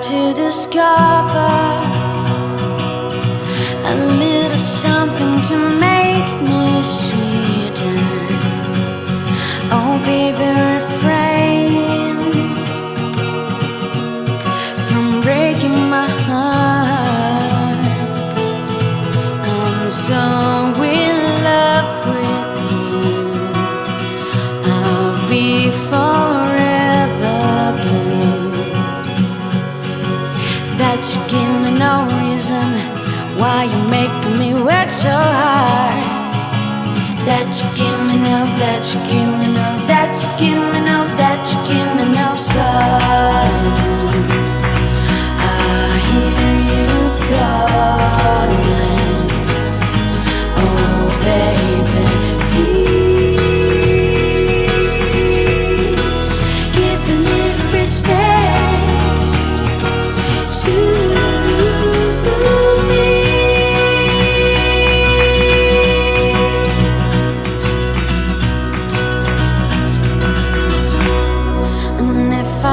to discover a little something to make me sweeter. Oh, baby, you give me no reason why you making me work so hard. That you give me no, that you give me no, that you give me no,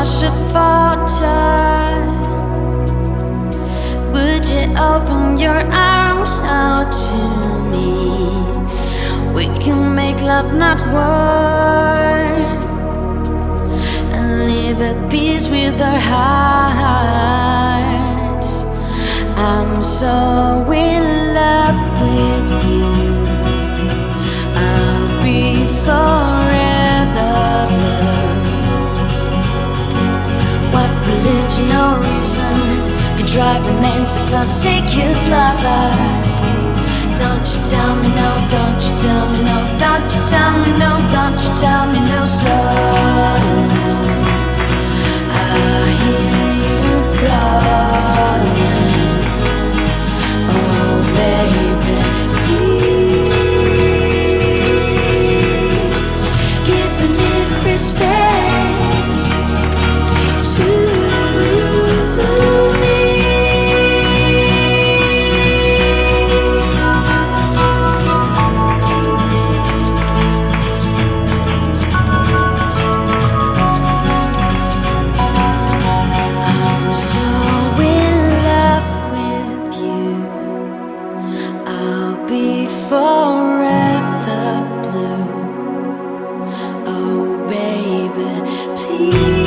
should falter, would you open your arms out to me? We can make love, not war, and live at peace with our hearts. I'm so in a man to forsake his lover? Don't you tell me no, don't you tell me no, don't you tell me no, don't you tell me no, I'll be forever blue. Oh, baby, please.